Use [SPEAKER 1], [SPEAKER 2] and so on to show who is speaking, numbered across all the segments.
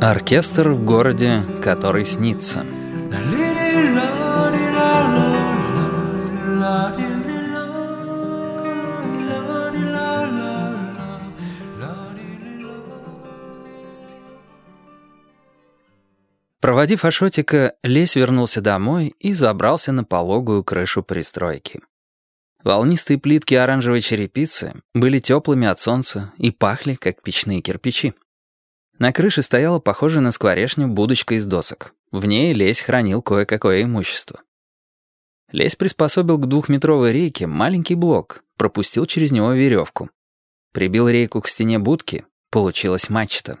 [SPEAKER 1] Оркестр в городе, который снится. Проводив Ашотика, Лесь вернулся домой и забрался на пологую крышу пристройки. Волнистые плитки оранжевой черепицы были теплыми от солнца и пахли, как печные кирпичи. На крыше стояла похожая на скворечню будочка из досок. В ней Лесь хранил кое-какое имущество. Лесь приспособил к двухметровой рейке маленький блок, пропустил через него веревку. Прибил рейку к стене будки, получилась мачта.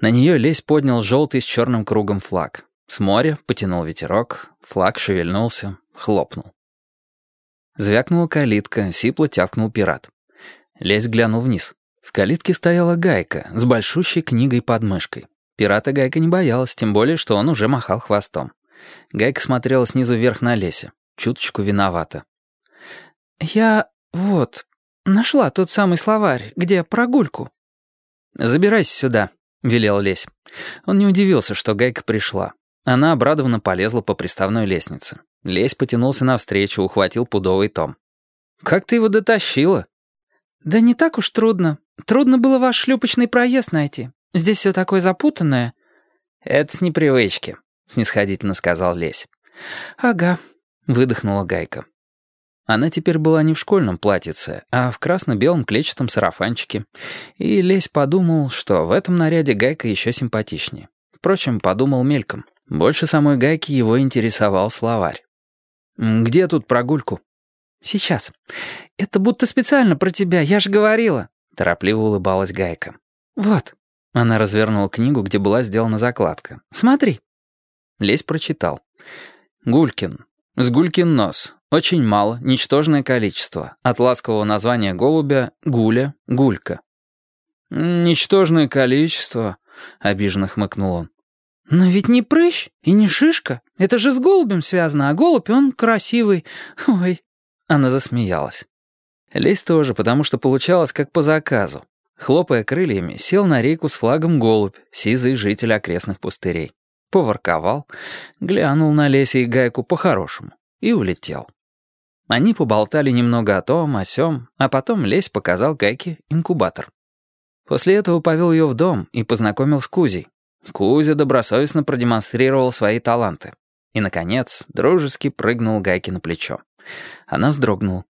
[SPEAKER 1] На нее Лесь поднял желтый с черным кругом флаг. С моря потянул ветерок, флаг шевельнулся, хлопнул. Звякнула калитка, сипло тявкнул пират. Лесь глянул вниз. В калитке стояла Гайка с большущей книгой под мышкой. Пирата Гайка не боялась, тем более, что он уже махал хвостом. Гайка смотрела снизу вверх на Лесе, чуточку виновата. «Я вот, нашла тот самый словарь, где прогульку». «Забирайся сюда», — велел Лесь. Он не удивился, что Гайка пришла. Она обрадованно полезла по приставной лестнице. Лесь потянулся навстречу, ухватил пудовый том. «Как ты его дотащила?» «Да не так уж трудно. Трудно было ваш шлюпочный проезд найти. Здесь все такое запутанное». «Это с непривычки», — снисходительно сказал Лесь. «Ага», — выдохнула Гайка. Она теперь была не в школьном платьице, а в красно-белом клетчатом сарафанчике. И Лесь подумал, что в этом наряде Гайка еще симпатичнее. Впрочем, подумал мельком. Больше самой Гайки его интересовал словарь. «Где тут прогульку?» «Сейчас. Это будто специально про тебя, я же говорила». Торопливо улыбалась Гайка. «Вот». Она развернула книгу, где была сделана закладка. «Смотри». Лесь прочитал. «Гулькин. С Гулькин нос. Очень мало, ничтожное количество. От ласкового названия голубя — Гуля, Гулька». «Ничтожное количество», — обиженно хмыкнул он. «Но ведь не прыщ и не шишка. Это же с голубем связано, а голубь, он красивый. Ой». Она засмеялась. Лесь тоже, потому что получалось как по заказу. Хлопая крыльями, сел на рейку с флагом голубь, сизый житель окрестных пустырей. Поворковал, глянул на Лесе и Гайку по-хорошему и улетел. Они поболтали немного о том, о сём, а потом Лесь показал Гайке инкубатор. После этого повел ее в дом и познакомил с Кузей, Кузя добросовестно продемонстрировал свои таланты. И, наконец, дружески прыгнул Гайке на плечо. Она вздрогнула.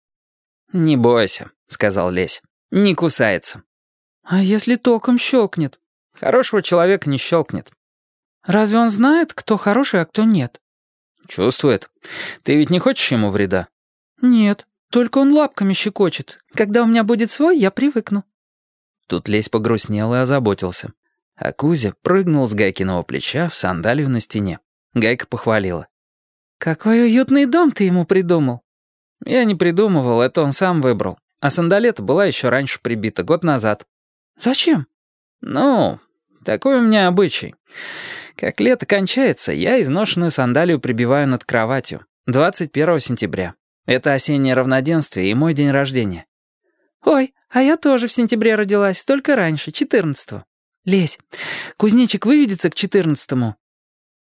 [SPEAKER 1] «Не бойся», — сказал Лесь. «Не кусается». «А если током щелкнет?» «Хорошего человека не щелкнет». «Разве он знает, кто хороший, а кто нет?» «Чувствует. Ты ведь не хочешь ему вреда?» «Нет, только он лапками щекочет. Когда у меня будет свой, я привыкну». Тут Лесь погрустнел и озаботился. А Кузя прыгнул с Гайкиного плеча в сандалию на стене. Гайка похвалила. «Какой уютный дом ты ему придумал!» «Я не придумывал, это он сам выбрал. А сандалета была еще раньше прибита, год назад». «Зачем?» «Ну, такой у меня обычай. Как лето кончается, я изношенную сандалию прибиваю над кроватью. 21 сентября. Это осеннее равноденствие и мой день рождения». «Ой, а я тоже в сентябре родилась, только раньше, 14-го». «Лезь, кузнечик выведется к четырнадцатому?»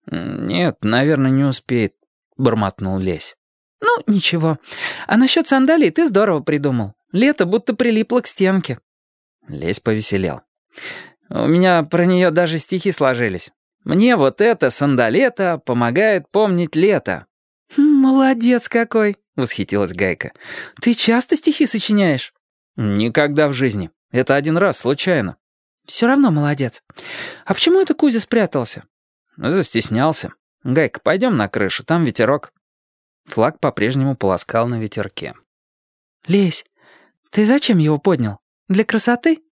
[SPEAKER 1] «Нет, наверное, не успеет», — бормотнул Лесь. «Ну, ничего. А насчет сандалий ты здорово придумал. Лето будто прилипло к стенке». Лесь повеселел. «У меня про нее даже стихи сложились. Мне вот это сандалета помогает помнить лето». «Хм, «Молодец какой!» — восхитилась Гайка. «Ты часто стихи сочиняешь?» «Никогда в жизни. Это один раз, случайно». «Все равно молодец. А почему это Кузя спрятался?» «Застеснялся. Гайка, пойдем на крышу, там ветерок». Флаг по-прежнему полоскал на ветерке. «Лесь, ты зачем его поднял? Для красоты?»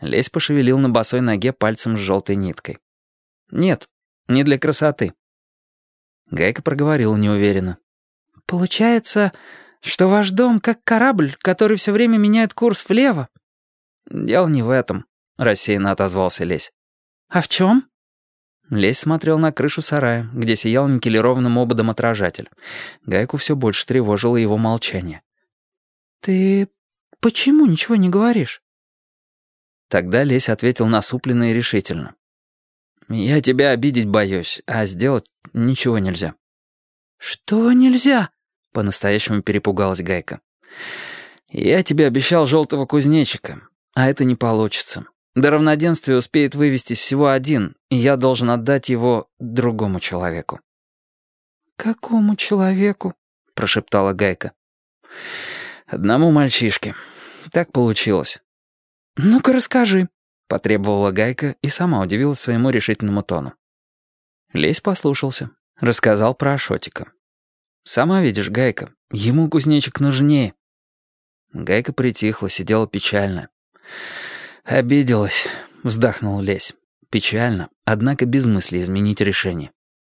[SPEAKER 1] Лесь пошевелил на босой ноге пальцем с желтой ниткой. «Нет, не для красоты». Гайка проговорила неуверенно. «Получается, что ваш дом как корабль, который все время меняет курс влево?» «Дело не в этом. — рассеянно отозвался Лесь. «А в чем?» Лесь смотрел на крышу сарая, где сиял никелированным ободом отражатель. Гайку все больше тревожило его молчание. «Ты почему ничего не говоришь?» Тогда Лесь ответил насупленно и решительно. Я тебя обидеть боюсь, а сделать ничего нельзя».
[SPEAKER 2] «Что нельзя?»
[SPEAKER 1] — по-настоящему перепугалась Гайка. «Я тебе обещал желтого кузнечика, а это не получится. До равноденствия успеет вывестись всего один, и я должен отдать его другому человеку».
[SPEAKER 2] «Какому человеку?»
[SPEAKER 1] — прошептала Гайка. «Одному мальчишке. Так получилось».
[SPEAKER 2] «Ну-ка расскажи», —
[SPEAKER 1] потребовала Гайка и сама удивилась своему решительному тону. Лесь послушался, рассказал про Ашотика. «Сама видишь, Гайка, ему кузнечик нужнее». Гайка притихла, сидела печально. «Обиделась», — вздохнул Лесь. «Печально, однако без мысли изменить решение».